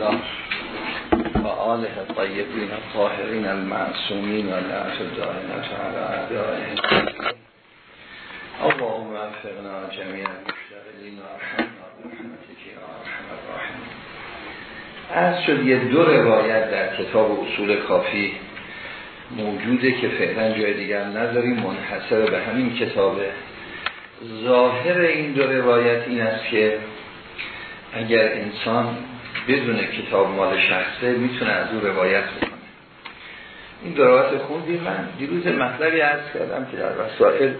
الله و آله طیبین الطاهرین المعصومین و لعف الدائمت على اعدائهم. اللهم افقنا جميعا مشتغلین و ارحمنا برحمتك یا ارحم الراحمین. از شد یه دو روایت در کتاب اصول کافی موجوده که فعلا جای دیگر نداریم منحصر به همین کتابه. ظاهر این دو روایت این است که اگر انسان بدون کتاب مال شخصه می‌تونه از او روایت بکنه. این دو روایت خوندیم من دیروز مطلبی عرض کردم که در وسائل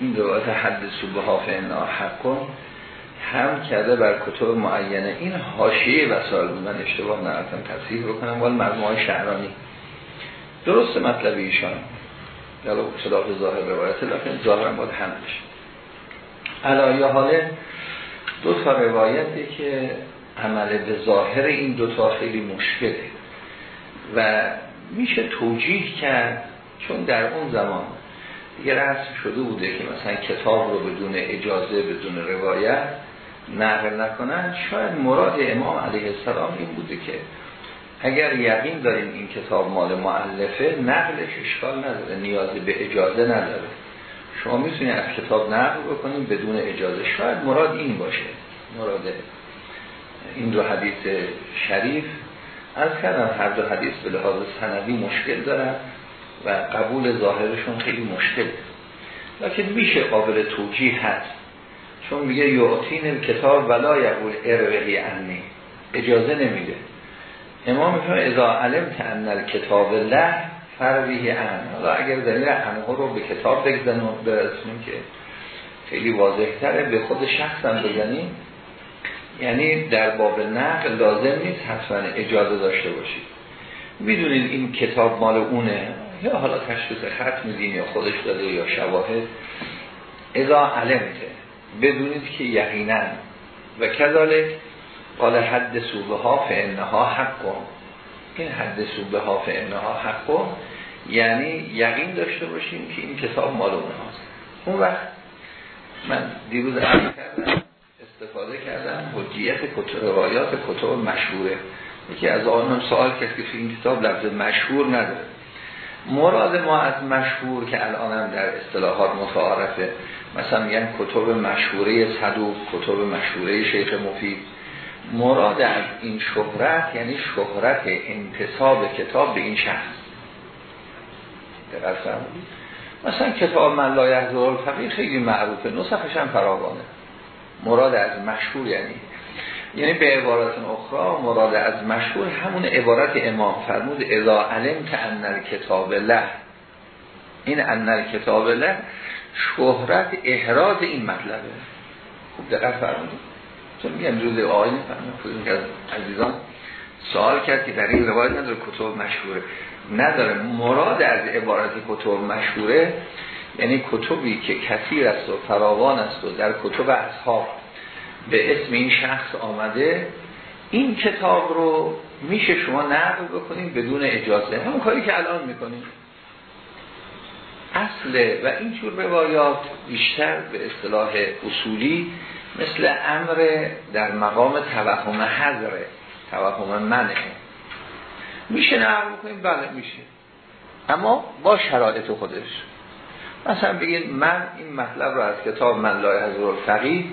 این روایت حد ها فعنا حق هم کرده بر کتب معینه. این حاشیه وسائل من اشتباه نرفتم تصحیح بکنم. ولی مرموهای شهرانی. درست مطلب ایشان. در خلاف ظاهر روایت لیکن ظاهرا باید حملش علایه حاله دو تا روایتی که عمل به ظاهر این دوتا خیلی مشکله. و میشه توجیه کرد چون در اون زمان دیگه رسم شده بوده که مثلا کتاب رو بدون اجازه بدون روایت نقل نکنن. شاید مراد امام علیه السلام این بوده که اگر یقین داریم این کتاب مال معلفه نقلش اشکال نداره نیازی به اجازه نداره. شما می‌تونید از کتاب نقل بکنید بدون اجازه. شاید مراد این باشه مراد این دو حدیث شریف از کردم هر دو حدیث به لحاظ سندی مشکل دارن و قبول ظاهرشون خیلی مشکل. لیکن میشه قابل توجیه هست. چون میگه یعطین کتاب ولا یقول اروهی عنی. اجازه نمیده. امام میفهم اذا علم تنل کتاب له فرویه ان اگر دلیل انها رو به کتاب بگذن و برسونیم که خیلی واضح تره به خود شخصم بزنیم. یعنی در باب نقل لازم نیست حتما اجازه داشته باشید. می‌دونید این کتاب مال اونه؟ یا حالا تشخیص خط میدین یا خودش داده یا شواهد؟ اذا علمته بدونید که یقینا. و کذالک قال حد صوبه ها فانها حق. این حد صوبه ها فانها حق. یعنی یقین داشته باشیم که این کتاب مال اونهاست. اون وقت من دیروز عرض کردم استفاده کردم حجیت روایات کتب مشهوره. یکی از آنهم سوال کرد که این کتاب لفظ مشهور نداره. مراد ما از مشهور که الان در اصطلاحات متعارفه. مثلا میگن کتب مشهوره صدوق کتب مشهوره شیخ مفید. مراد از این شهرت یعنی شهرت انتصاب کتاب به این شخص. مثلا کتاب من لا یحضر خیلی معروفه. نسخش هم فراوانه. مراد از مشهور یعنی. یعنی به عبارت اخرى مراد از مشهور همون عبارت امام فرمود اذا علم که انر کتاب له. این انر کتاب له شهرت احراز این مطلبه. خوب دقت فرمودید. چون میگم جز آیین فرمود از عزیزان سوال کرد که در این روایت نداره کتب مشهوره. نداره. مراد از عبارت کتب مشهوره یعنی کتبی که کثیر است و فراوان است و در کتب اصحاب به اسم این شخص آمده این کتاب رو میشه شما نقل بکنید بدون اجازه. همون کاری که الان می‌کنید اصله و این جور روایات بیشتر به اصطلاح اصولی مثل امر در مقام توهم حضره توهم منه میشه نقل بکنید بله میشه. اما با شرایط خودش. مثلا بگید من این مطلب رو از کتاب من لای حضور الفقید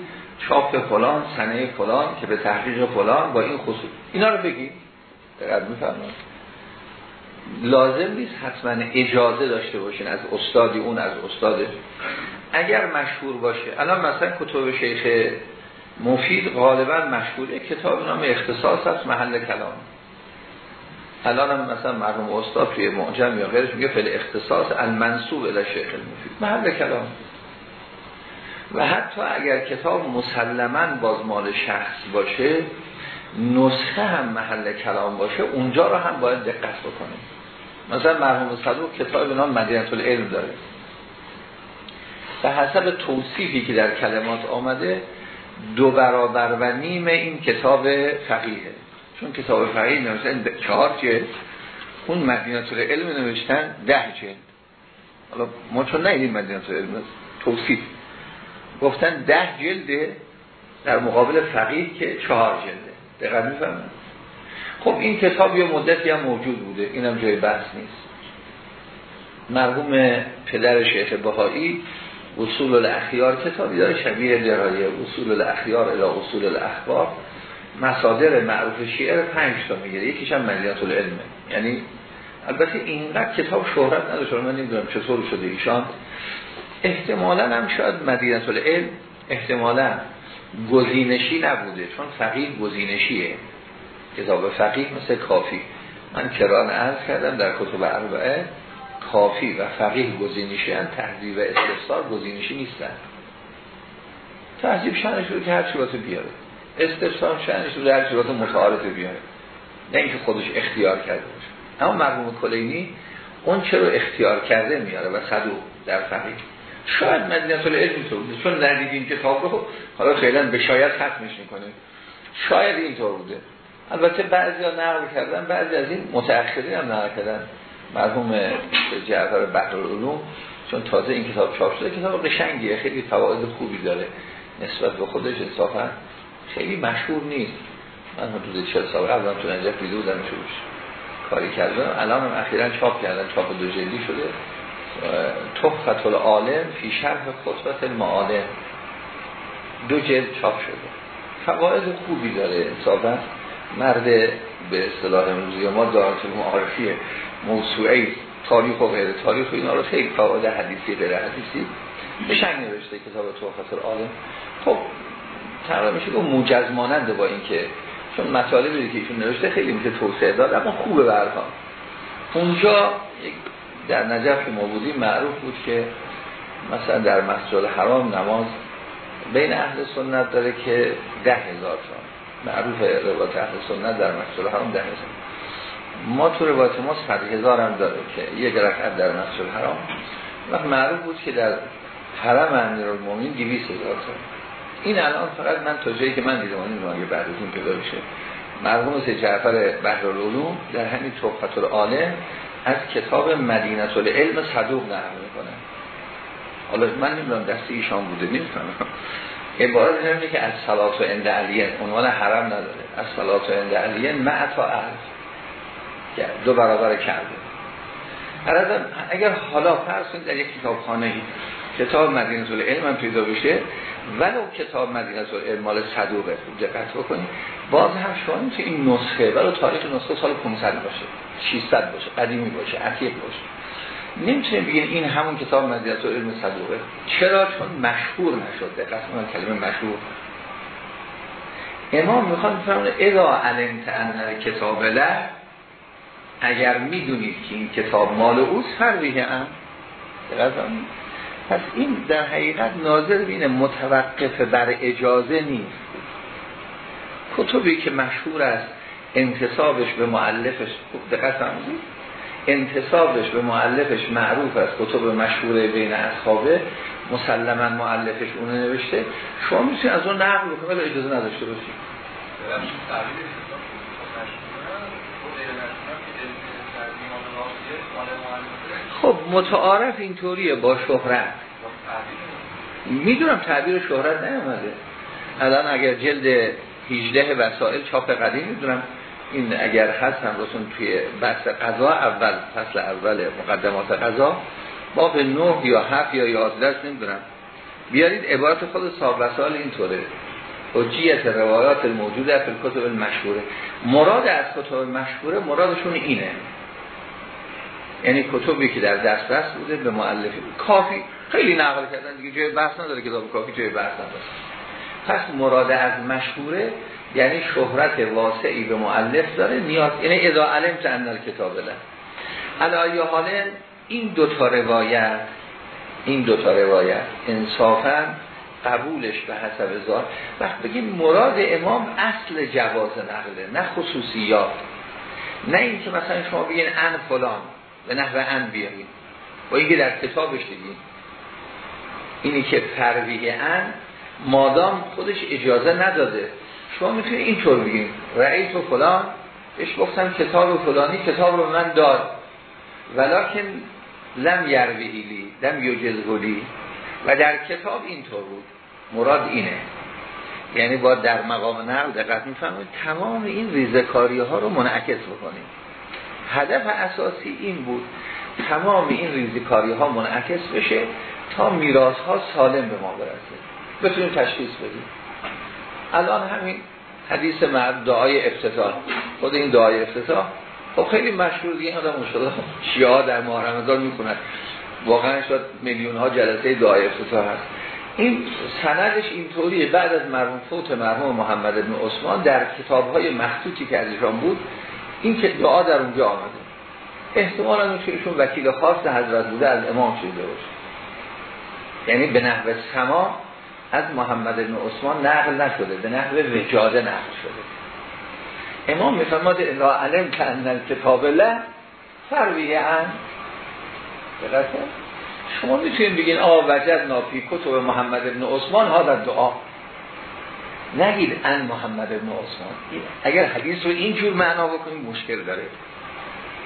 چاپ فلان سنه فلان که به تحقیق فلان با این خصوص. اینا رو بگید. دقیق میفرمایید. لازم نیست حتما اجازه داشته باشین از استادی اون از استادش اگر مشهور باشه. الان مثلا کتب شیخ مفید غالبا مشهوره. کتاب نام اختصاص است محل کلام. الان هم مثلا مرحوم استاد توی معجم یا غیرش میگه فل اختصاص المنصوب الی شیخ المفید. محل کلام. و حتی اگر کتاب مسلما باز مال شخص باشه نسخه هم محل کلام باشه اونجا رو هم باید دقت بکنیم مثلا مرحوم صدوق کتاب نام مدینه العلم داره. به حسب توصیفی که در کلمات آمده دو برابر و نیم این کتاب فقیه چون کتاب فقیه نوشتن چهار جلد. اون مدینه العلم نوشتن ده جلد. حالا ما چون نیدیم مدینه العلم توصیف. گفتن ده جلده در مقابل فقیه که چهار جلده دقیق می‌فهمن خب این کتاب یه مدتی هم موجود بوده. اینم جای بحث نیست. مرحوم پدر شیخ بهایی اصول الاخیار کتابی داره شبیه درایه اصول الاخیار الى اصول الاخبار. مصادر معروف شیعه پنج تا می‌گیره. یکیش هم ملیات العلمه یعنی البته اینقدر کتاب شهرت نداشته من نمی‌دونم چطور شده. ایشان احتمالا هم شاید مدینت العلم احتمالا گزینشی نبوده. چون فقیه گزینشیه. کتاب فقیه مثل کافی. من کران عرض کردم در کتب اربعه کافی و فقیه گزینشی هم تحضیب و استفسار گزینشی نیستن. تحضیب شنش رو که هر چی بیاره. استفسار شنش رو هر چی متعارف بیاره. نه اینکه خودش اختیار کرده باشه. اما مرحوم کلینی اون چرا اختیار کرده میاره و صدوق در فقیه. شاید مدینه العلم تو بوده چون ندیدیم کتاب رو حالا خیلی به شاید ختمش می‌کنیم شاید اینطور بوده. البته بعضی ها نقل کردن بعضی از این متأخرین هم نقل کردن. مرحوم جعفر بحر العلوم چون تازه این کتاب چاپ شده کتاب قشنگیه خیلی فواید خوبی داره نسبت به خودش انصافا. خیلی مشهور نیست. من حدود 40 سال قبل تو نجف دیده بودم کاری کردم. الان هم اخیرا چاپ کردن چاپ دو جلدی شده. تحفت العالم فی شرح خطبت المعالم. دو جلد چاپ شده. فواید خوبی داره. انصافا مرد به اصطلاح امروزی ما دارت المعارفی موسوعی تاریخ و غیر تاریخ و اینا رو خیلی فواید حدیثی غیر حدیثی. بشنگ نوشته کتاب تحفت العالم خب تقریبا میشه که موجز ماننده با اینکه چون مطالبی که ایشون نوشته خیلی میشه توسعه داد اما خوبه برها اونجا در نجف که ما بودیم معروف بود که مثلا در مسجد حرام نماز بین اهل سنت داره که ده هزار تا معروف روایت اهل سنت در مسجد حرام ده هزار. ما تو روایت ما صد هزار هم داره که یک رکعت در مسجد حرام و معروف بود که در حرم امیرالمومنین 200 هزار تا این الان فقط من تا جایی که من دیدم این اگه بعد از پیدا بشه مرحوم سید جعفر بحرالعلوم در همین توفت العالم از کتاب مدینت العلم صدوق نقل می‌کنه. حالا من نمی‌دونم دست ایشان بوده نمی‌فهمم. عبارت همینه که از صلات و اند علیه عنوان حرم نداره. از صلات و اند علیه معتا که دو برابر کرده. اگر حالا فرض در یک کتاب ای کتاب مدینه العلم هم پیدا بشه. ولو کتاب مدینه العلم مال صدوقه دقت بکنید. باز هم شما این نسخه ولو تاریخ نسخه سال 500 باشه. 600 باشه. قدیمی باشه. عتیق باشه. نمی‌تونیم بگیم این همون کتاب مدینه العلم صدوقه. چرا؟ چون مشهور نشد. دقت من کلمه مشهور. امام می‌خوان بفرمونه اذا علمت ان کتاب له؟ اگر می‌دونید که این کتاب مال اوست فرویه هم. پس این در حقیقت ناظر بینه متوقف بر اجازه نیست. کتبی که مشهور است انتصابش به معلفش دقت انتصابش به معلفش معروف است کتب مشهور بین اصحابه مسلما معلفش اون نوشته. شما می‌تونید از اون نقل بکنید ولی اجازه نداشته باشید. خب متعارف اینطوریه با شهرت. می‌دونم تعبیر شهرت نیامده الان اگر جلد 18 وسائل چاپ قدیم می‌دونم این اگر هست هم رسون توی بحث قضا اول فصل اول مقدمات قضا باب 9 یا 7 یا 11 نمی‌دونم. بیارید عبارت خود صاحب وسائل اینطوره. حجیت روایات الموجوده در کتب المشهوره. مراد از کتب مشهوره مرادشون اینه. یعنی کتبی که در دسترس بوده به مؤلف کافی. خیلی نقل کردن دیگه جای بحث نداره کتاب کافی جای بحث نداره. پس مراد از مشهوره یعنی شهرت واسعی به مؤلف داره نیاز یعنی اذا علم تنل کتاب له. علایه حال این دو تا روایت این دو تا روایت انصافا قبولش به حسب ذات. وقت بگیم مراد امام اصل جواز نقله نه خصوصیات. نه اینکه مثلا شما بگین ان فلان. به نحو ان بیاریم. با اینکه در کتابش دیدیم. اینی که پرویه ان مادام خودش اجازه نداده. شما می‌تونید اینطور بگیم رئیس و فلان اش گفتم کتاب و فلانی کتاب رو من داد ولیکن لم یرویلی لم یجزهلی و در کتاب اینطور بود. مراد اینه. یعنی با در مقام نقل دقت می‌فهمید تمام این ریزکاری ها رو منعکس بکنیم هدف اساسی این بود تمام این ریزکاری ها منعکس بشه تا میراث ها سالم به ما برسه. بتونیم تشخیص بدیم. الان همین حدیث دعای افتتاح. خود این دعای افتتاح. خب خیلی مشهور دیگه آدم شده شیعه در ماه رمضان می‌کنن واقعا شد میلیون ها جلسه دعای افتتاح هست. این سندش اینطوریه. بعد از مرحوم فوت مرحوم محمد بن عثمان در کتاب های مخطوطی که از ایشان بود این که دعا در اونجا آمده. احتمال هم ایشون وکیل خاص حضرت بوده از امام شده باشه. یعنی به نحو سما از محمد بن عثمان نقل نشده به نحو وجاده نقل شده. امام میفرماد الا علم که اندن کتاب له فرویه ان. شما می‌تونید بگین آ وجد نافی کتب محمد ابن عثمان ها در دعا. نگید ان محمد ابن عثمان. اگر حدیث رو اینجور معنا بکنید مشکل داره.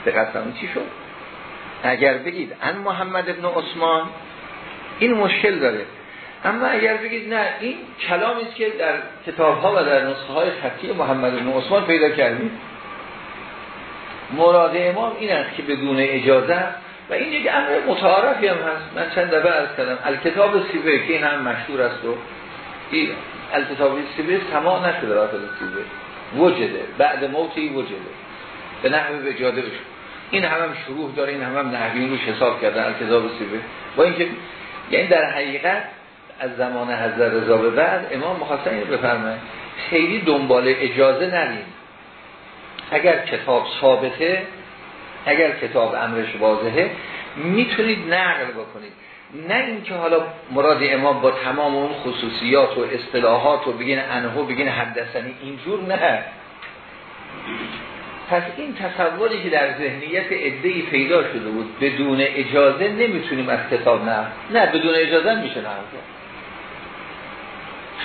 دقت چی شد؟ اگر بگید ان محمد ابن عثمان این مشکل داره. اما اگر بگید نه این کلامی است که در کتاب ها و در نسخه های خطی محمد بن عثمان پیدا کردیم. مراد امام این است که بدون اجازه و این یک امر متعارفی هم هست. من چند دفعه از کردم. الکتاب سیبه که این هم مشهور است و الکتاب سیبه سما نشده راست سیبه وجده. بعد موتی وجده. به نحوه وجاده بشه. این هم, هم شروع داره این هم هم نحوی روش حساب کردن الکتاب سیبه با اینکه یعنی در حقیقت از زمان حضرت رضا به بعد امام مخواستن اینو بفرمه خیلی دنبال اجازه نریم. اگر کتاب ثابته اگر کتاب امرش واضحه می‌تونید نقل بکنید. نه اینکه حالا مراد امام با تمام اون خصوصیات و اصطلاحات و بگین انهو بگین حدثنی اینجور نه. پس این تصوری که در ذهنیت ادهی پیدا شده بود بدون اجازه نمی‌تونیم از کتاب نه نه بدون اجازه میشه نه.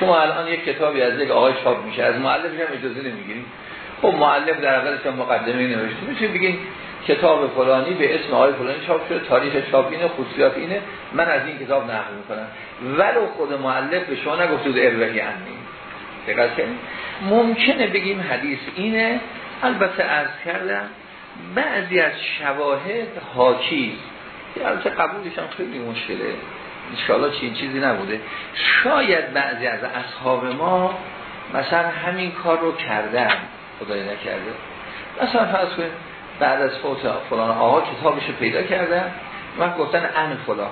شما الان یک کتابی از یک آقای چاپ میشه از معلفش هم اجازه نمی‌گیریم. خب معلف در اولش هم مقدمه نوشته می‌تونید بگین کتاب فلانی به اسم آقای فلانی چاپ شده تاریخ چاپ اینه خصوصیات اینه. من از این کتاب نقل می‌کنم. ولو خود معلف به شما نگفته بود اروهی انی دقت ممکنه بگیم حدیث اینه. البته از کردم بعضی از شواهد حاکی. البته قبولش هم خیلی مشکله. انشاءالله چین چیزی نبوده. شاید بعضی از اصحاب ما مثلا همین کار رو کردن. خدای نکرده. مثلا فرض کنید بعد از فوت فلان آقا کتابش رو پیدا کردن و گفتن ان فلان.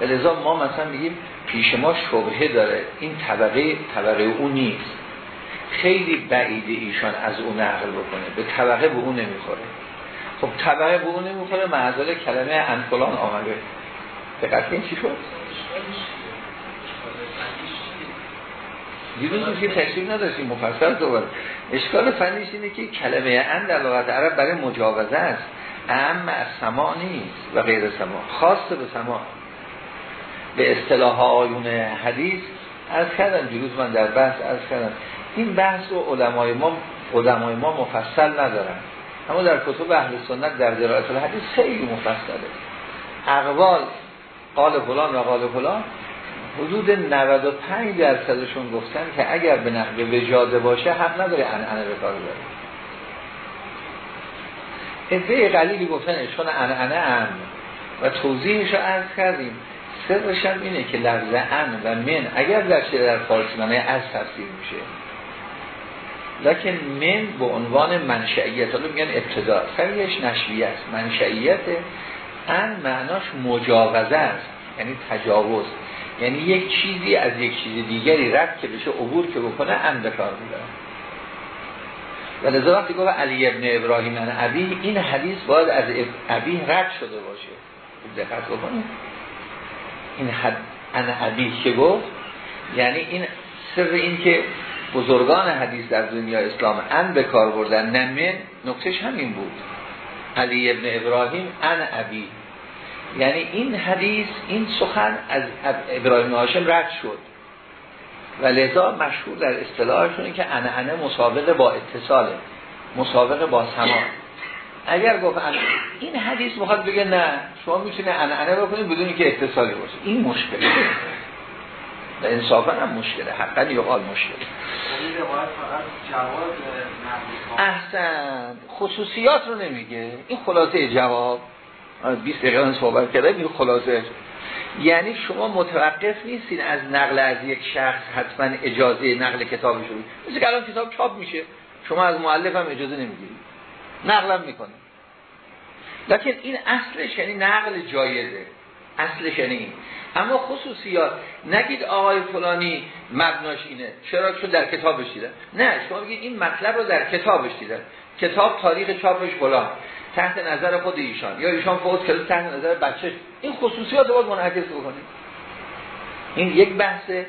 و لذا ما مثلا میگیم پیش ما شبهه داره. این طبقه طبقه او نیست. خیلی بعیده ایشان از اون نقل بکنه. به طبقه به اون نمی‌خوره. خب طبقه به اون نمی‌خوره معذال کلمه ان فلان آمده. دقت این چی شد؟ دیروز که تشریف نداشتیم مفصل دوباره. اشکال فنیش اینه که کلمه ان در لغت عرب برای مجاوزه است. ام از سما نیست و غیر سما. خاص به سما. به اصطلاح آیون حدیث از کردم دیروز من در بحث از کردم. این بحث رو علمای ما علمای ما مفصل ندارن. اما در کتب اهل سنت در درایت حدیث خیلی مفصله. اقوال قال فلان و قال فلان. حدود 95 درصدشون گفتن که اگر به نحو وجاده باشه حق نداره انعنه به کار داره ادعای قلیلی گفتن چون انعنه ان و توضیحش رو عرض کردیم سرش هم اینه که لفظ ان و من اگر در در فارسی معنی از تفسیر میشه لکن من به عنوان منشعیت حالا میگن ابتدا سریش نشویه است. منشعیت ان معناش مجاوزه است یعنی تجاوز. یعنی یک چیزی از یک چیز دیگری رد که بشه عبور که بکنه ان به و لذا وقتی گفت علی ابن ابراهیم ان ابی این حدیث باید از ابی رد شده باشه. دقت بکنید. این حد ان ابی که گفت؟ یعنی این سر این که بزرگان حدیث در دنیا اسلام ان به کار بردن نه نکتش همین بود. علی ابن ابراهیم ان ابی. یعنی این حدیث این سخن از ابراهیم هاشم رد شد. و لذا مشهور در اصطلاحشون که انعنه مسابقه با اتصاله مسابقه با سما. اگر گفت این حدیث می‌خواد بگه نه شما می‌تونه انعنه بکنید بدون که اتصالی باشه. این مشکل و انصافا هم مشکله. حقا یقال مشکله. احسن. خصوصیات رو نمیگه. این خلاصه جواب. 20 دقیقه صحبت کرده این خلاصه. یعنی شما متوقف نیستین از نقل از یک شخص حتما اجازه نقل کتابش رو مثل که الان کتاب چاپ میشه. شما از معلف هم اجازه نمی‌گیرید نقلم می‌کنه. لیکن این اصلش یعنی نقل جایزه. اصلش یعنی این. اما خصوصیات نگید آقای فلانی مبناش اینه. چرا؟ چون در کتابش دیدن. نه شما بگید این مطلب رو در کتابش دیدن. کتاب تاریخ چاپش فلان. تحت نظر خود ایشان. یا ایشان فوت کرده تحت نظر بچه. این خصوصیات رو باید منعکس بکنید این یک بحثه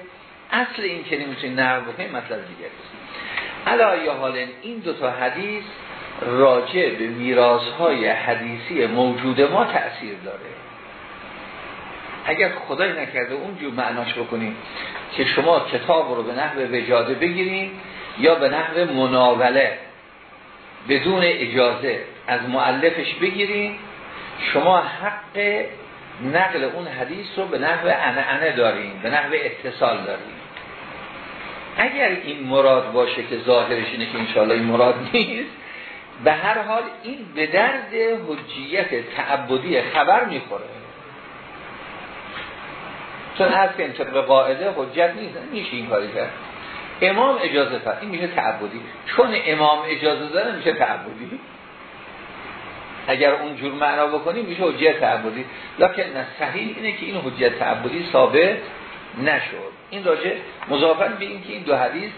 اصل این که نمی‌تونید نقل بکنید مطلب دیگه علا یا حال این دو تا حدیث راجع به میراث های حدیثی موجود ما تأثیر داره. اگر خدای نکرده اونجور معناش بکنیم که شما کتاب رو به نحو وجاده بگیریم یا به نحو مناوله بدون اجازه از معلفش بگیریم. شما حق نقل اون حدیث رو به نحو انعنه داریم به نحو اتصال داریم اگر این مراد باشه که ظاهرش اینه که انشاءالله این مراد نیست به هر حال این به درد حجیت تعبدی خبر می‌خوره. چون هست که طبق قاعده حجت نیست میشه این کاری کرد. امام اجازه فرد این میشه تعبدی. چون امام اجازه داره میشه تعبدی. اگر اونجور معنا بکنیم میشه حجت تعبدی. لکن صحیح اینه که این حجت تعبدی ثابت نشد. این راجع مضافن به این که این دو حدیث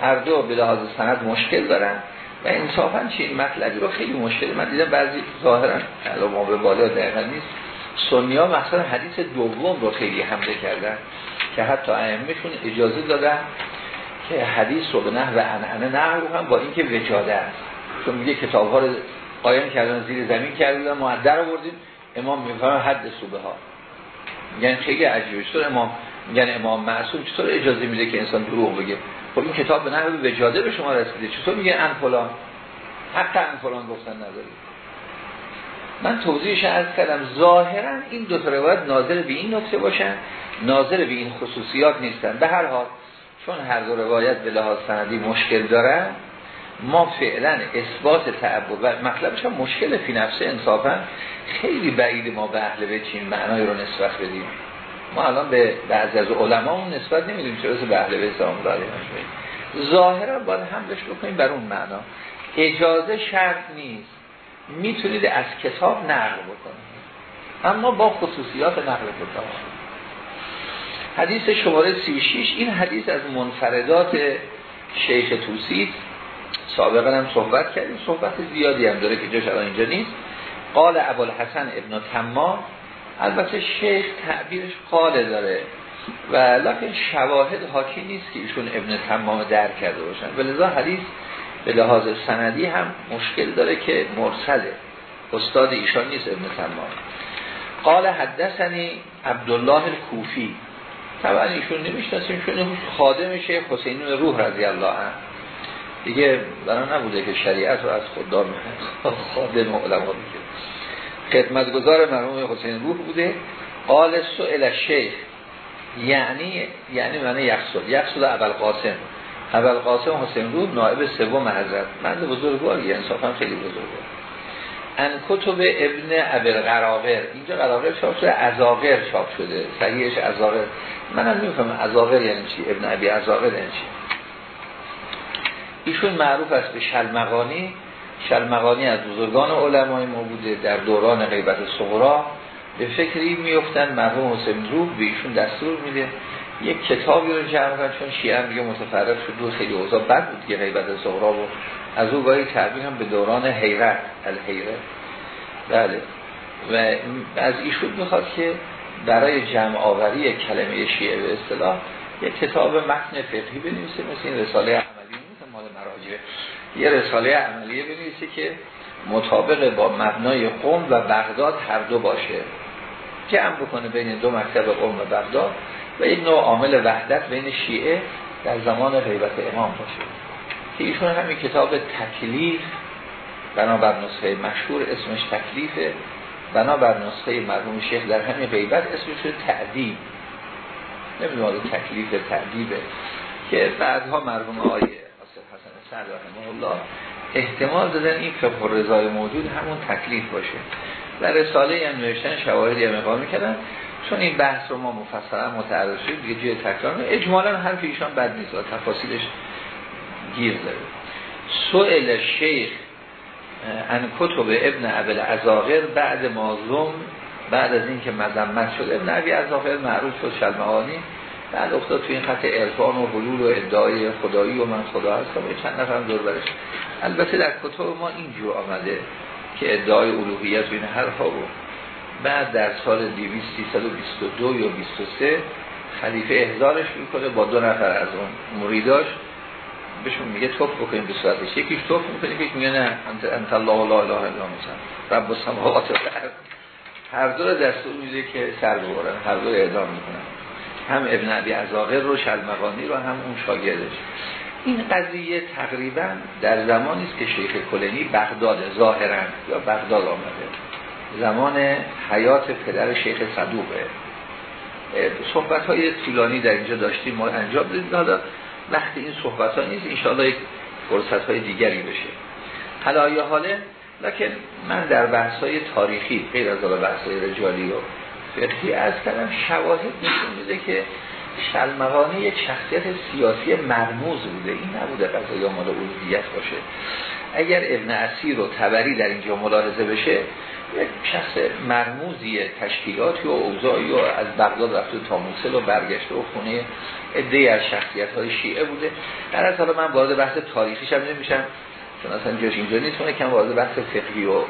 هر دو به لحاظ سند مشکل دارن و انصافا چه این مطلبی رو خیلی مشکل. من دیدم بعضی ظاهرا الان ما به بالا دقیقا نیست سنی ها مثلا حدیث دوم رو خیلی حمله کردن که حتی ائمهشون اجازه دادن که حدیث رو به نحو انعنه نقل هم با اینکه وجاده است. چون میگه کتاب ها رو قایم کردن زیر زمین کردن معدر آوردیم. امام می‌فهمه حد صوبه ها یعنی خیلی عجیبه چطور امام؟ میگن امام معصوم چطور اجازه میده که انسان دروغ بگه؟ خب این کتاب به نحو وجاده به شما رسیده. چطور میگه ان فلان؟ حتی ان فلان گفتن نداری من توضیحش از کردم ظاهرا این دو تا روایت ناظر به این نکته باشن ناظر به این خصوصیات نیستن. به هر حال چون هر دو روایت به لحاظ سندی مشکل دارن ما فعلا اثبات تعبد و مطلبش هم مشکل فی نفسه انصافا خیلی بعید ما به اهل بیت چین معنای رو نسبت بدیم. ما الان به بعضی از علما نسبت نمیدیم چرا به اهل بیت سلام الله ظاهرا باید حملش بکنیم بر اون معنا. اجازه شرط نیست. می‌تونید از کتاب نقل بکنید. اما با خصوصیات نقل کتاب. حدیث شماره 36 این حدیث از منفردات شیخ توسی سابقا هم صحبت کردیم. صحبت زیادی هم داره که جاش الان اینجا نیست. قال ابوالحسن ابن تمام. البته شیخ تعبیرش قاله داره. و لکن شواهد حاکی نیست که ایشون ابن تمام در کرده باشن. ولذا حدیث به لحاظ سندی هم مشکل داره که مرسله استاد ایشان نیست ابن تمام. قال حدثنی عبدالله الکوفی. طبعا ایشون نمی‌شناسیم. چون خادم شیخ حسین روح رضی الله عنه. دیگه برای نبوده که شریعت رو از خوددار خادم علما میگه. خدمتگزار مرحوم حسین روح بوده. قال سئل شیخ. یعنی یعنی معنی یخصد یخصد اول قاسم. اول قاسم حسین روح نائب سوم حضرت. مرد بزرگواری انصافا خیلی بزرگوار ان کتب ابن ابل قراغر اینجا قراغر چاپ شده ازاغر چاپ شده. صحیحش ازاغر. منم نمی‌فهمم ازاغر یعنی چی؟ ابن ابی ازاغر یعنی چی؟ ایشون معروف است به شلمغانی. شلمغانی از بزرگان علمای ما بوده در دوران غیبت صغرا. به فکری میفتن مرحوم حسین روح به ایشون دستور میده. یک کتابی رو جمع کن چون شیعه میگه متفرق شد و خیلی اوضاع بد بود که غیبت صغرا و از او گاهی تعبیر هم به دوران حیرت الحیره بله. و از ایشون می‌خواد که برای جمع آوری کلمه شیعه به اصطلاح یک کتاب متن فقهی بنویسه مثل این رساله عملی. مراجعه یه رساله عملیه بنویسه که مطابق با مبنای قوم و بغداد هر دو باشه. جمع بکنه بین دو مکتب قوم و بغداد و یک نوع عامل وحدت بین شیعه در زمان غیبت امام باشه. که ایشون همین کتاب تکلیف بنابر نسخه مشهور اسمش تکلیفه. بنابر نسخه مرحوم شیخ در همین غیبت اسمش تعدیب. نمی‌دونم تکلیف تعدیبه. که بعدها مرحوم آیه سعد رحمه الله احتمال دادن این فقه رضای موجود همون تکلیف باشه. و رساله هم نوشتن شواهدی هم اقام می‌کردن چون این بحث رو ما مفصلا متعرض شدیم دیگه جای تکرار اجمالا حرف ایشان بد نیست تفاصیلش گیر داره. سئل شیخ ان کتب ابن ابل ازاغر بعد مازوم بعد از اینکه مذمت شد ابن ابی ازاغر معروف شد شلمعانی. بعد افتاد تو این خط عرفان و حلول و ادعای خدایی و من خدا هستم. و چند نفر دور برش. البته در کتب ما اینجور آمده که ادعای الوهیت و این حرفا بود بعد در سال 2322 یا 23 خلیفه احضارش می‌کنه با دو نفر از اون مریداش. بهشون میگه توف بکنیم به صورتش. یکیش توف می‌کنه یکیش میگه نه انت, انت الله لا اله الا انت. رب السماوات والارض هر دو دستور میده که سر ببرن هر دو اعدام می‌کنن. هم ابن عبی ازاغر رو شلمقانی رو هم اون شاگردش. این قضیه تقریبا در زمانی است که شیخ کلینی بغداد ظاهرا یا بغداد آمده. زمان حیات پدر شیخ صدوقه. صحبت های طولانی در اینجا داشتیم ما انجام دادیم. حالا وقتی این صحبت ها نیست انشاءالله یک فرصت های دیگری بشه. حالا یا حاله لکن من در بحث های تاریخی غیر از بحث های رجالی و فقهی از کردم شواهد نشون میده که شلمغانه یک شخصیت سیاسی مرموز بوده. این نبوده قضایی مال اولویت باشه. اگر ابن اسیر و تبری در اینجا ملاحظه بشه یک شخص مرموزی تشکیلاتی و اوضاعی و از بغداد رفته تا موسل و برگشته و خونه عده از شخصیت های شیعه بوده. در از حالا من وارد بحث تاریخی شم نمیشم. چون اصلا جاش اینجا نیست کم وارد بحث فقهی و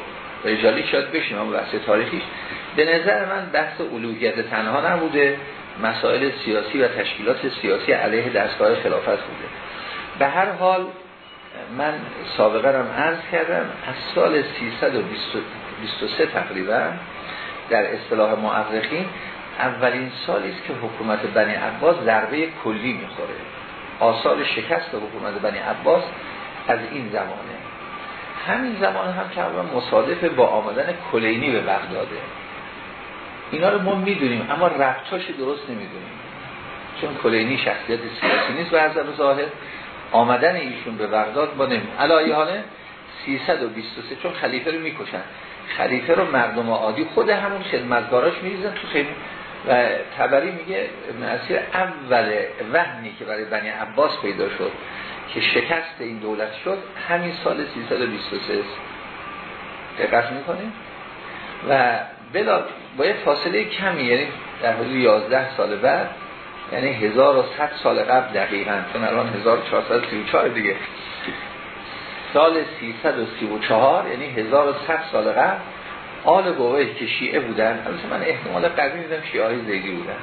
رجالی شاید بشیم. اما بحث تاریخیش. به نظر من بحث علویت تنها نبوده مسائل سیاسی و تشکیلات سیاسی علیه دستگاه خلافت بوده. به هر حال من سابقه رم عرض کردم از سال 323 تقریبا در اصطلاح معرخین اولین سالی است که حکومت بنی عباس ضربه کلی می‌خوره. آثار شکست حکومت بنی عباس از این زمانه. همین زمان هم که مصادف با آمدن کلینی به بغداده. اینا رو ما می‌دونیم اما رفتاش درست نمی‌دونیم. چون کلینی شخصیت سیاسی نیست و از ظاهر آمدن ایشون به بغداد با نمی علایه حاله 323 چون خلیفه رو می‌کشن. خلیفه رو مردم عادی خود همون خدمتگاراش میریزن تو خیلی و تبری میگه اسیر اول وهمی که برای بنی عباس پیدا شد که شکست این دولت شد همین سال 323 دقت می‌کنیم و بلا باید فاصله کمی یعنی در حدود 11 سال بعد یعنی 1100 سال قبل دقیقا چون الان 1434 دیگه. سال 334 یعنی 1100 سال قبل آل بابایی که شیعه بودن مثل من احتمال قوی میدم شیعه های زیدی بودن.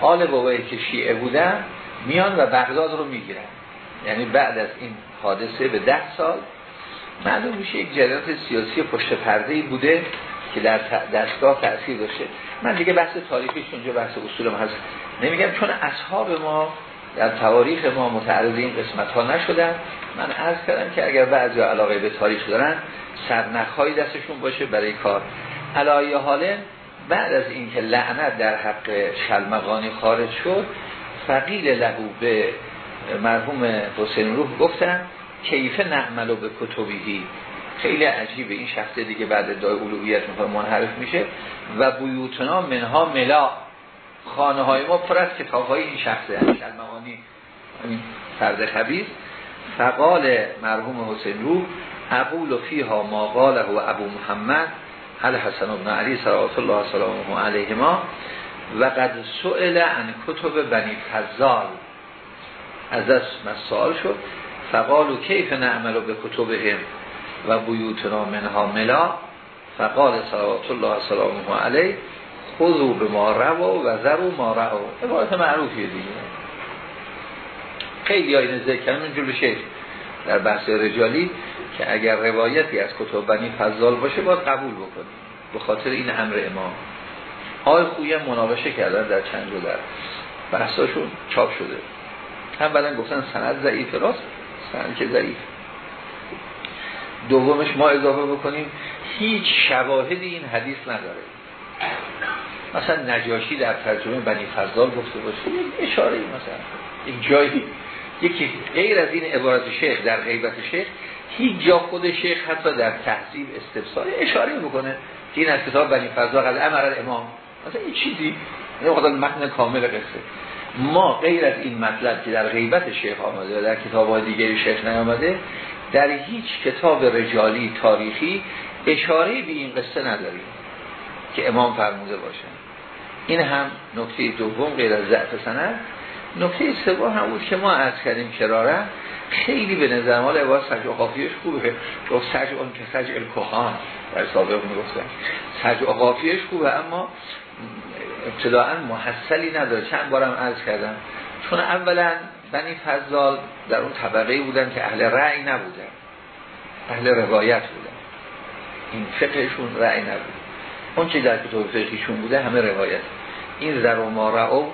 آل بابایی که شیعه بودن میان و بغداد رو می‌گیرن. یعنی بعد از این حادثه به ده سال معلوم میشه یک جریانات سیاسی پشت پرده بوده. که در دستگاه تأثیر داشته. من دیگه بحث تاریخیش اونجا بحث اصولم هست. نمیگم چون اصحاب ما در تواریخ ما متعرض این قسمت ها نشدن من عرض کردم که اگر بعضی علاقه به تاریخ دارن سرنخهایی دستشون باشه برای کار. علایه حاله بعد از اینکه لعنت در حق شلمقانی خارج شد فقیل لهو به مرحوم حسین روح گفتن کیف نعملو به کتبیهی؟ خیلی عجیبه این شخص دیگه بعد ادعای علویت می‌خواد منحرف میشه و بیوتنا منها ملا. خانه های ما پر از کتاب های این شخصه شلمقانی این فرد خبیث. فقال مرحوم حسین روح اقول فیها ما قاله و ابو محمد حل حسن ابن علی صلوات الله سلامه علیه ما و قد سئل عن کتب بنی فضال. از دست مسائل شد. فقالو کیف نعملو به کتبهم؟ و بیوتنا منها ملا فقال صلوات الله سلامه علیه خذو به ما روا و ذرو ما روا عبارت معروفیه دیگه. خیلی آینه ذکر اونجور بشه در بحث رجالی که اگر روایتی از کتب بنی فضال باشه باید قبول بکنیم. به خاطر این امر امام. آقای خویی مناقشه کردن در چند جو در بحثاشون چاپ شده. هم بعدن گفتن سند ضعیف راست سند که ضعیف. دومش ما اضافه بکنیم هیچ شواهدی این حدیث نداره. مثلا نجاشی در ترجمه بنی فضال گفته باشه یک اشاره مثلا. یک جایی یکی غیر از این عبارت شیخ در غیبت شیخ هیچ جا خود شیخ حتی در تحصیل استفسار اشاره می‌کنه که این از کتاب بنی فضال از امر امام مثلا این چیزی این متن کامل قصه. ما غیر از این مطلب که در غیبت شیخ آمده و در کتاب های دیگری شیخ نیامده در هیچ کتاب رجالی تاریخی اشاره به این قصه نداریم که امام فرموده باشه. این هم نکته دوم غیر از ضعف سند. نکته سوم هم بود که ما از کردیم کراره خیلی به نظر ما لباس سجع قافیش خوبه. گفت سجع اون که سجع الکهان در سابق می‌گفتن. سجع قافیش خوبه اما ابتداعا محصلی نداره. چند بارم عرض کردم. چون اولا بنی فضال در اون طبقه بودن که اهل رأی نبودن. اهل روایت بودن. این فقهشون رأی نبود. اون چی در کتاب فقهیشون بوده همه روایت. این ذر و مارعو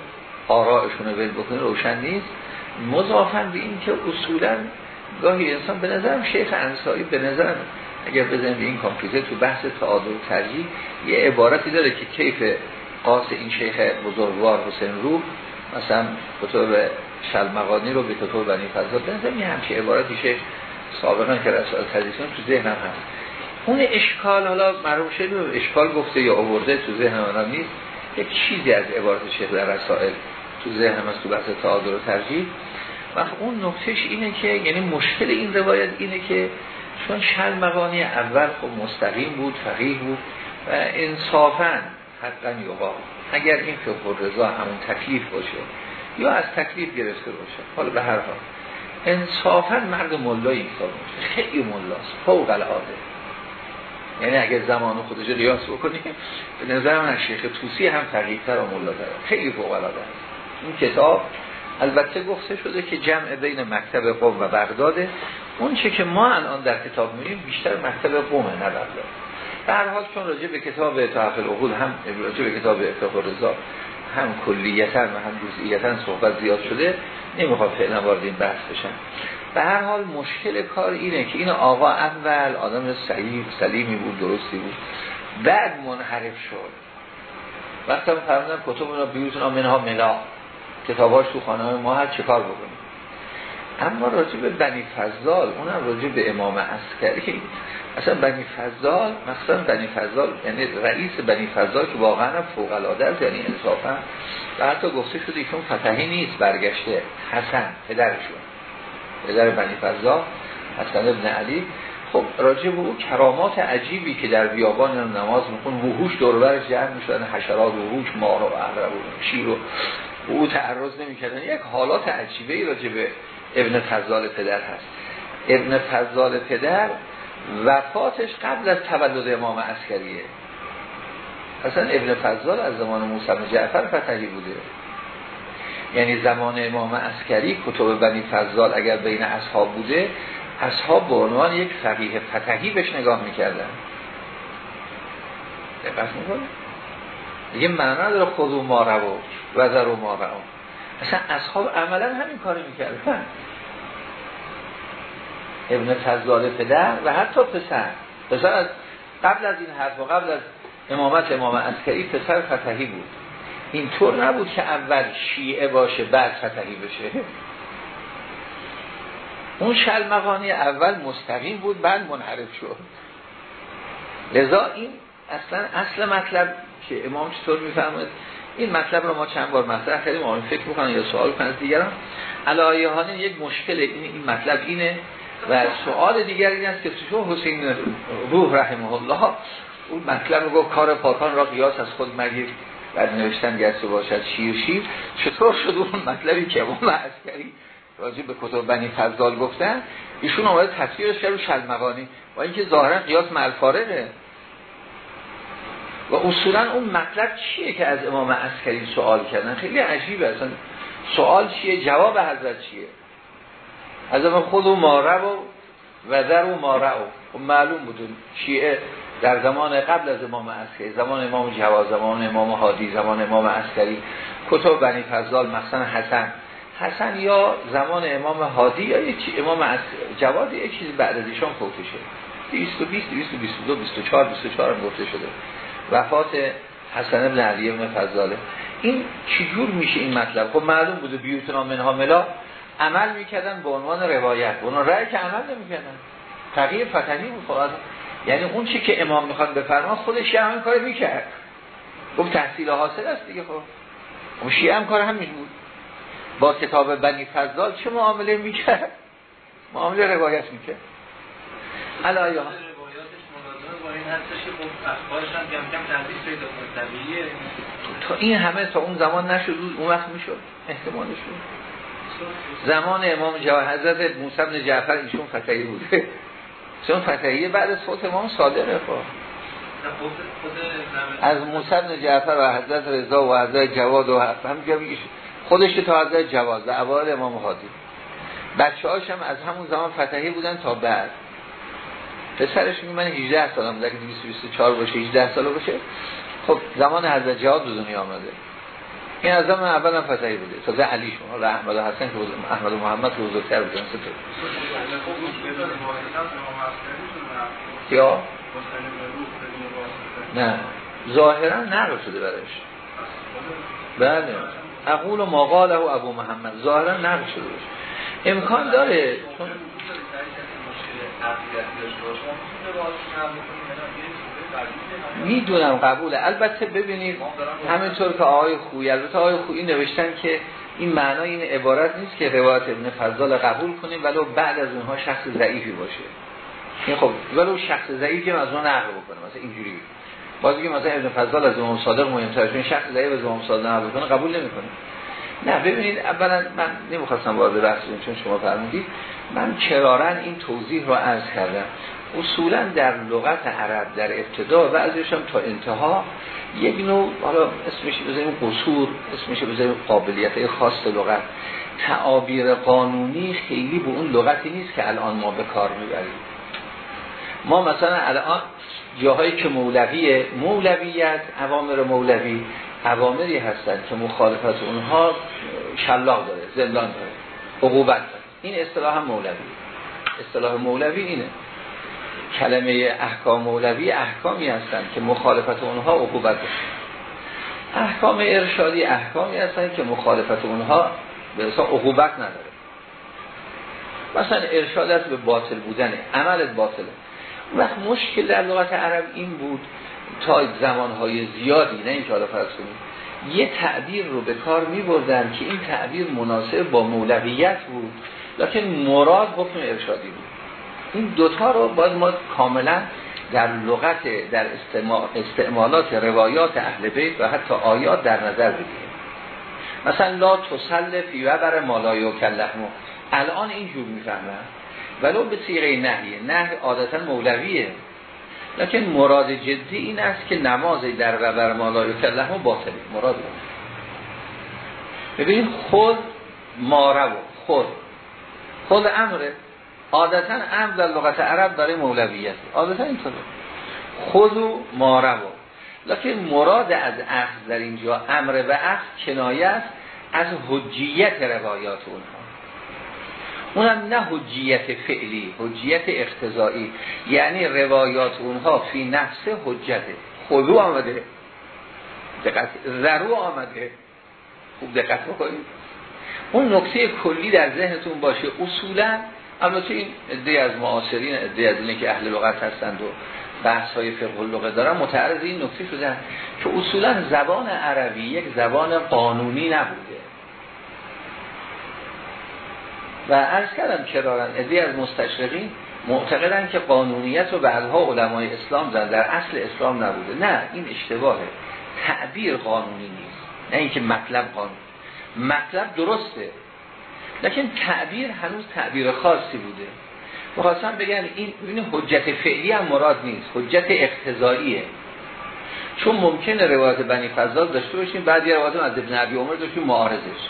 آرائشون رو ول بکنه روشن نیست. مضافن به این که اصولا گاهی انسان به نظرم شیخ انصاری به نظرم اگر بزنیم به این کامپیوتر تو بحث تعادل ترجیح یه عبارتی داره که کیف قاس این شیخ بزرگوار حسین رو مثلا کتب شلمقانی رو به کتب بنی فضل بنظرم یه همچه عبارتی شیخ سابقا که رسال تدریسون تو ذهنم هست. اون اشکال حالا معروف شده اشکال گفته یا آورده تو ذهن من نیست. یک چیزی از عبارت شیخ در رسائل تو ذهن هست تو بحث تعادل و ترجیح. و اون نکتهش اینه که یعنی مشکل این روایت اینه که چون شل مقانی اول خب مستقیم بود فقیه بود و انصافا حقا یقا اگر این فقه رضا همون تکلیف باشه یا از تکلیف گرفته باشه. حالا به هر حال. انصافا مرد ملایی کتاب باشه خیلی ملاست. فوق العاده. یعنی اگر زمان خودش قیاس بکنیم به نظر من شیخ توسی هم تقییدتر و ملا خیلی فوق العاده. این کتاب البته گفته شده که جمع بین مکتب قوم و بغداده اون چه که ما الان در کتاب میریم بیشتر مکتب قومه نه بغداد. در حال چون راجع به کتاب تحقیق العقول هم راجع به کتاب افقه رضا هم کلیتا و هم جزئیتا صحبت زیاد شده نمی‌خواد فعلا وارد این بحث بشن به هر حال مشکل کار اینه که این آقا اول آدم سلیم سلیمی بود درستی بود بعد منحرف شد. وقتی فرمودن کتب را بیوتون منها ملا. کتاباش تو خانه ما هر چه کار بکنیم. اما راجع به بنی فضال اونم راجع به امام عسکری. اصلا بنی فضال مثلا بنی فضال یعنی رئیس بنی فضال که واقعا فوق العاده است یعنی انصافا. و حتی گفته شده ایشون فتحی نیست برگشته حسن پدرشون. پدر بنی فضال حسن ابن علی. خب راجع به او کرامات عجیبی که در بیابان نماز میخون وحوش دوربر جمع می‌شدن حشرات وحوش مار و اغرب و شیر و او تعرض نمی‌کردن. یک حالات عجیبه ای راجع به ابن فضال پدر هست. ابن فضال پدر وفاتش قبل از تولد امام عسکریه. اصلا ابن فضال از زمان موسی جعفر فتحی بوده. یعنی زمان امام عسکری کتب بنی فضال اگر بین اصحاب بوده اصحاب به عنوان یک فقیه فتحی بهش نگاه می‌کردن. دقت می‌کنه دیگه معنا نداره خود و ما رو وزر و ما رو. اصلا اصحاب عملا همین کاری می‌کردن. ابن فضال پدر و حتی پسر. پسر از قبل از این حرف و قبل از امامت امام عسکری پسر فتحی بود. اینطور نبود که اول شیعه باشه بعد فتحی بشه. اون شلمقانی اول مستقیم بود بعد منحرف شد. لذا این اصلا اصل مطلب که امام چطور می‌فهمد این مطلب رو ما چند بار مطرح کردیم آن فکر بکنن یا سوال کنن دیگران. علایه یک مشکل این, این مطلب اینه و سوال دیگر این است که چون حسین روح رحمه الله اون مطلب رو گفت کار پاکان را قیاس از خود مگیر. بعد نوشتن گرسه باشد شیر شیر. چطور شد اون مطلبی که امام عسکری راجع به کتب بنی فضال گفتن؟ ایشون آمده تصویرش کرد رو شلمقانی و اینکه ظاهرا قیاس ملفارقه و اصولا اون مطلب چیه که از امام عسکری سوال کردن؟ خیلی عجیبه. اصلا سوال چیه؟ جواب حضرت چیه؟ از امام خود و ماره و وزر و ماره و خب معلوم بود شیعه در زمان قبل از امام عسکری زمان امام جواد زمان امام حادی زمان امام عسکری کتب بنی فضال مثلا حسن. حسن یا زمان امام حادی یا یک امام جواد یک چیزی بعد از ایشان فوت شد 220 222 24 24 هم گفته شده. وفات حسن ابن علی ابن فضاله. این چجور میشه این مطلب؟ خب معلوم بوده بیوتنا منها ملا عمل می‌کردن به عنوان روایت. عنوان رأی که عمل نمی‌کردن. تغییر فتنی بود. خب یعنی اون چی که امام می‌خواد بفرما خودش همین کار می‌کرد. خب تحصیل حاصل است دیگه خب. اون شیعه هم کار همین بود. با کتاب بنی فضال چه معامله می‌کرد؟ معامله روایت می‌کرد. علایه تا این همه تا اون زمان نشد اون وقت می‌شد. احتمالش بود. زمان امام جواه حضرت موسی بن جعفر ایشون فتحی بوده چون فتحیه بعد از فوت امام صادقه خب. از موسی بن جعفر و حضرت رضا و حضرت جواد و همینجا خودش تا حضرت جواد و اول امام حادی. بچه هاش هم از همون زمان فتحی بودن تا بعد. پسرش میگه من 18 سالم در 224 باشه 18 ساله باشه. خب زمان حضرت جواد به دنیا آمده. این از زمان اول هم فتحی بوده. تازه حالا احمد و حسن که احمد و محمد که بزرگتر بودن سطور یا؟ نه. ظاهرا نقل شده برش. بله. اقول و مقاله و ابو محمد. ظاهرا نقل شده برش. امکان داره چون می‌دونم قبوله. البته ببینید همینطور که آقای خوی البته آقای خویی نوشتن که این معنای این عبارت نیست که روایت ابن فضال قبول کنیم ولو بعد از اونها شخص ضعیفی باشه. این خب ولو شخص ضعیفی از اون نقل بکنه مثلا اینجوری. بازی که مثلا ابن فضال از امام صادق مهمتره چون شخص ضعیف از امام صادق نقل بکنه قبول نمی‌کنه. نه ببینید اولا من نمی‌خواستم وارد بحث چون شما فرمودید. من کرارن این توضیح رو عرض کردم. اصولا در لغت عرب در ابتدا بعضیش هم تا انتها یک نوع حالا اسمش بذاریم قصور اسمش بذاریم قابلیت خاص لغت. تعابیر قانونی خیلی به اون لغتی نیست که الان ما به کار می‌بریم. ما مثلا الان جاهایی که مولویه مولویت عوامر مولوی عوامری هستند که مخالفت اونها شلاق داره زندان داره عقوبت داره. این اصطلاح هم مولوی. اصطلاح مولوی اینه. کلمه احکام مولوی احکامی هستند که مخالفت اونها عقوبت احکام ارشادی احکامی هستند که مخالفت اونها به حساب عقوبت نداره. مثلا ارشادت به باطل بودنه عملت باطله وقت مشکل در لغت عرب این بود تا زمانهای زیادی نه این که حالا فرض کنید یه تعبیر رو به کار می بردن که این تعبیر مناسب با مولویت بود لیکن مراد حکم ارشادی بود. این دوتا رو باید ما کاملا در لغت در استعمالات روایات اهل بیت و حتی آیات در نظر بگیریم. مثلا لا تسلف و بر مالای و کلحمو الان اینجور می‌فهمن ولو به سیغه نهیه نه عادتا مولویه. لکن مراد جدی این است که نماز در و بر مالای و کلحمو باطله مراد ببینید خود مارو خود. خود امره. عادتا امر در لغت عرب داره مولویت. عادتا اینطوره. خود و مارو لکن مراد از اخذ در اینجا امر و اخذ کنایه است از حجیت روایات اونها. اونم نه حجیت فعلی حجیت اقتضایی. یعنی روایات اونها فی نفس حجته. خودو آمده. دقت ذرو آمده. خوب دقت بکنید. اون نکته کلی در ذهنتون باشه. اصولا البته این عده از معاصرین عده از اینه که اهل لغت هستند و بحث های فقه اللغه دارن متعرض این نکته شدن که اصولا زبان عربی یک زبان قانونی نبوده. و عرض کردم کرارن عده از مستشرقین معتقدن که قانونیت و بعدها علمای اسلام زن در اصل اسلام نبوده. نه این اشتباهه. تعبیر قانونی نیست. نه اینکه مطلب قانونی مطلب درسته. لیکن تعبیر هنوز تعبیر خاصی بوده. بخواستم بگن این این حجت فعلی هم مراد نیست. حجت اقتضاییه. چون ممکنه روایت بنی فضال داشته باشیم بعدی روایت از ابن عبی عمر داشتیم معارضش.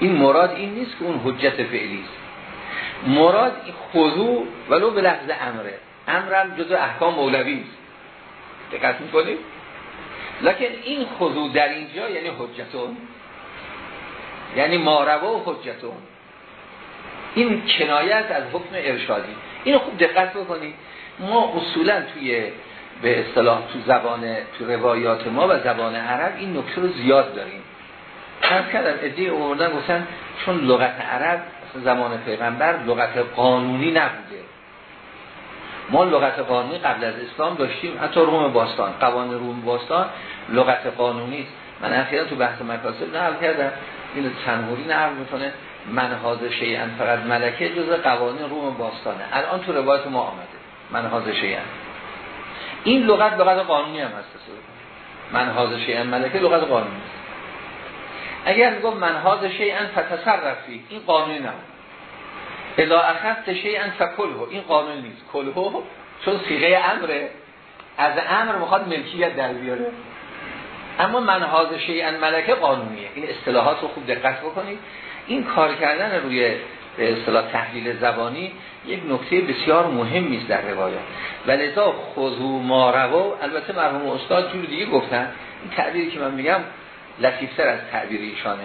این مراد این نیست که اون حجت فعلی است. مراد خضوع ولو به لحظه امره. امرم جزء احکام مولوی است. دقت می‌کنید لکن این خضوع در اینجا یعنی حجتون یعنی ماروا و حجتون. این کنایت از حکم ارشادی. اینو خوب دقت بکنید. ما اصولا توی به اصطلاح تو زبان تو روایات ما و زبان عرب این نکته رو زیاد داریم. فرض کردم ادعی اومدن گفتن چون لغت عرب زمان پیغمبر لغت قانونی نبوده. ما لغت قانونی قبل از اسلام داشتیم. حتی روم باستان قوانین روم باستان لغت قانونی من اخیرا تو بحث مکاسب نقل کردم. این تنهوری نقل می‌کنه. منهاز شیعن فقط ملکه جز قوانین روم باستانه. الان تو روایت ما آمده. منهاز شیعن. این لغت لغت قانونی هم هست. منهاز شیعن ملکه لغت قانونی است اگر گفت منهاز شیعن فتصرفی. این قانونی نبود اذا اخذت شیئا فکله این قانون نیست. کله چون سیغه امره. از امر می‌خواد ملکیت در بیاره. اما منهاز شیئا ملکه قانونیه. این اصطلاحات رو خوب دقت بکنید. این کار کردن روی به اصطلاح تحلیل زبانی یک نکته بسیار مهمی است در روایات و لذا خذو ما رو البته مرحوم استاد جور دیگه گفتن. این تعبیری که من میگم لطیفتر از تعبیر ایشانه.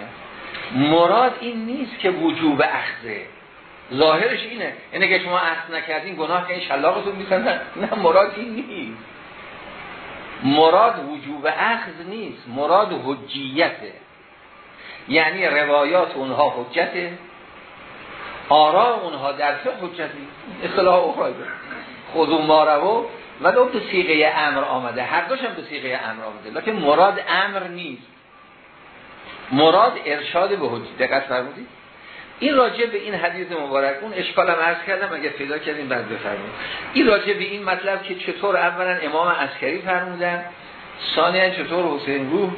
مراد این نیست که وجوب اخذه ظاهرش اینه. اینه که شما اخذ نکردین گناه که این شلاقتون می‌کنن. نه مراد این نیست. مراد وجوب اخذ نیست مراد حجیته یعنی روایات اونها حجته آرا اونها در فقه حجتی؟ اصطلاح اخرى خودو مارو ولو به سیغه امر آمده. هر دوشم به سیغه امر آمده. لیکن مراد امر نیست. مراد ارشاد به حجت. دقت فرمودید. این راجع به این حدیث مبارک اون اشکالم عرض کردم اگه پیدا کردیم بعد بفرمایید. این راجع به این مطلب که چطور اولا امام عسکری فرمودن ثانیا چطور حسین روح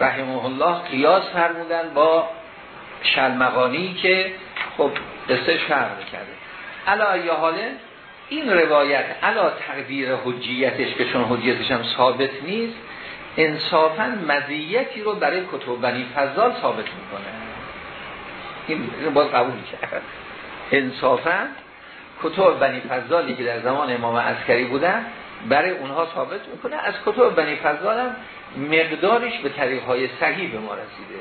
رحمه الله قیاس فرمودن با شلمغانی که خب قصهش فرق کرده علا حاله این روایت علا تقدیر حجیتش که چون حجیتش هم ثابت نیست انصافا مزیتی رو برای کتب بنی فضال ثابت می‌کنه. این باز قبول کرد انصافا کتب بنی فضالی که در زمان امام عسکری بودن برای اونها ثابت می‌کنه از کتب بنی فضال هم مقدارش به طریق های صحیح به ما رسیده.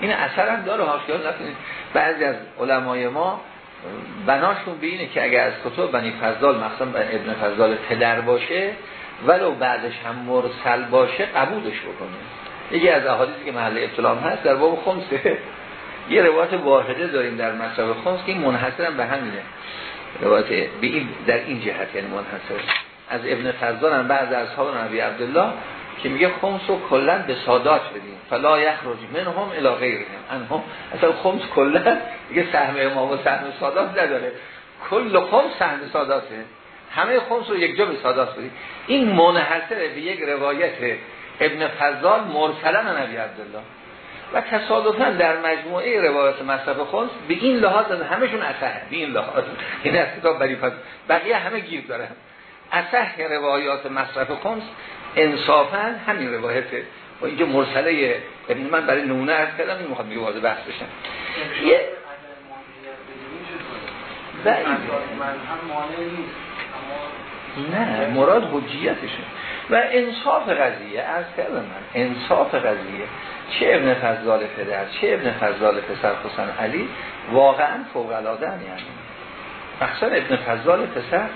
این اثر هم داره هاشیان نکنید بعضی از علمای ما بناشون به اینه که اگر از کتب بنی فضال مثلا ابن فضال پدر باشه ولو بعدش هم مرسل باشه قبولش بکنه. یکی از احادیثی که محل ابتلام هست در باب خمسه یه روایت واحده داریم در مصرف خمس که این منحصر هم به همینه. روایت به این در این جهت یعنی منحصر. از ابن فضال هم بعض از اصحاب نبی عبدالله که میگه خمس رو کلا به سادات بدیم. فلا یخرج منهم الی غیرهم. انهم اصلا خمس کلا دیگه سهم امام و سهم سادات نداره. کل خمس سهم ساداته. همه خمس رو یک جا به سادات بدیم. این منحصر به یک روایت ابن فضال مرسلا نبی عبدالله و تصادفا در مجموعه روایات مصرف خمس به این لحاظ از همشون اصح به این لحاظ این از کتاب بری بقیه همه گیر دارن اصح روایات مصرف خمس انصافا همین روایته و اینجا مرسله ابن من برای نمونه عرض کردم این می‌خواد میگه بحث بشن یه نه مراد حجیتشه. و انصاف قضیه از کردم من انصاف قضیه. چه ابن فضال پدر چه ابن فضال پسر حسن علی واقعا فوق العاده یعنی. مخصوصا ابن فضال پسر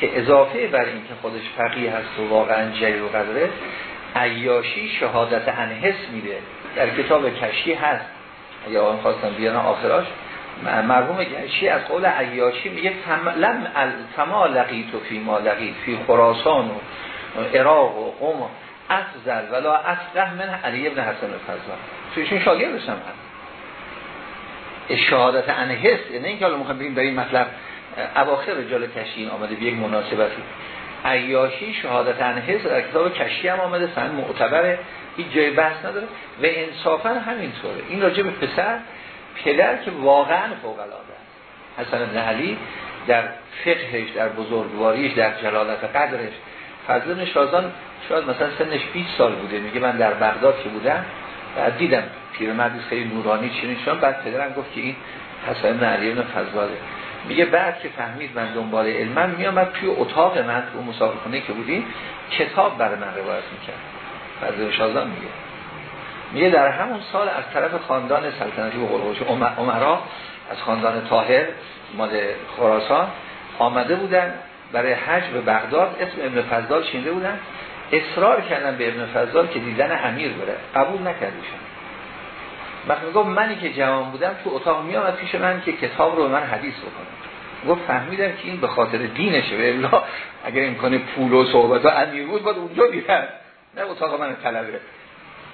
که اضافه بر این که خودش فقیه هست و واقعا جری و قدره عیاشی شهادت انحس میده. در کتاب کشی هست. یا آن خواستم بیان آخراش مرحوم کشی از قول عیاشی میگه لم تما لقیت و فی ما لقیت فی خراسان و عراق و قوم افضل ولا افقه من علی ابن حسن الفضل. تویشون شاگردش هم هست شهادت انحس یعنی اینکه حالا می‌خوام بگیم در این مطلب اواخر رجال کشی آمده به یک مناسبتی. عیاشی شهادت انحس در کتاب کشی هم آمده سن معتبره هیچ جای بحث نداره. و انصافا همینطوره. این راجع به پسر پدر که واقعا فوق العاده است. حسن بن علی در فقهش در بزرگواریش در جلالت قدرش فضل نشازان شاید مثلا سنش 20 سال بوده. میگه من در بغداد که بودم بعد دیدم پیرمردی خیلی نورانی چنین شدم بعد پدرم گفت که این حسن بن علی بن میگه بعد که فهمید من دنبال علمم میامد توی اتاق من تو مسابقه که بودیم کتاب برای من روایت می‌کرد. فضل نشازان میگه. میگه در همون سال از طرف خاندان سلطنتی و قرقوش عمرا از خاندان طاهر مال خراسان آمده بودن برای حج به بغداد. اسم ابن فضال شینده بودن؟ اصرار کردن به ابن فضال که دیدن امیر بره. قبول نکردیشون وقتی میگم منی که جوان بودم تو اتاق میامد پیش من که کتاب رو من حدیث بکنم گفت فهمیدم که این به خاطر دینشه. به الا اگر امکان پول و صحبت و امیر بود باید اونجا بیرن نه اتاق من طلبه.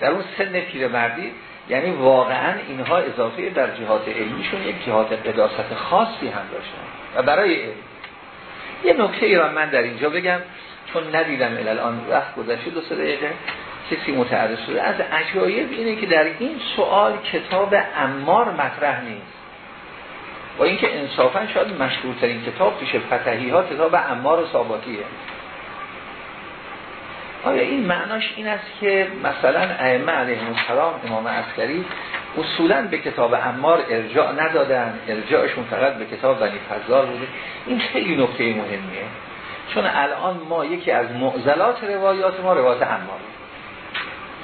در اون سن پیرمردی یعنی واقعا اینها اضافه در جهات علمیشون یک جهات قداست خاصی هم داشتن و برای علم. یه نکته ای را من در اینجا بگم چون ندیدم الان وقت گذشته دو سه دقیقه کسی متعرض شده. از عجایب اینه که در این سوال کتاب امار مطرح نیست. با اینکه انصافا شاید مشهورترین کتاب پیش فتحی ها کتاب امار و ثاباتیه آیا این معناش این است که مثلا ائمه علیهم السلام امام عسکری اصولا به کتاب امار ارجاع ندادن ارجاعشون فقط به کتاب بنی فضال بوده؟ این خیلی نکته مهمیه. چون الان ما یکی از معضلات روایات ما روایات امار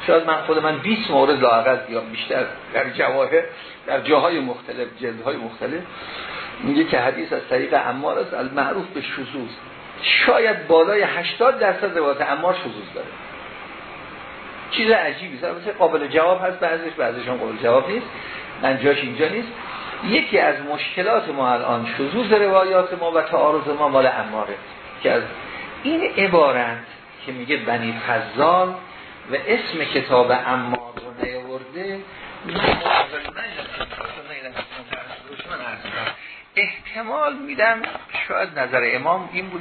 شاید من خود من 20 مورد لاغت یا بیشتر در جواهر در جاهای مختلف جلدهای مختلف میگه که حدیث از طریق امار است المعروف به شذوذ. شاید بالای 80 درصد روایت امار شذوذ داره. چیز عجیبی. مثلا قابل جواب هست بعضیش بعضیشون قابل جواب نیست. من جاش اینجا نیست. یکی از مشکلات ما الان شذوذ روایات ما و تعارض ما مال اماره که از این عبارت که میگه بنی فضال و اسم کتاب امار رو نیورده احتمال میدم شاید نظر امام این بود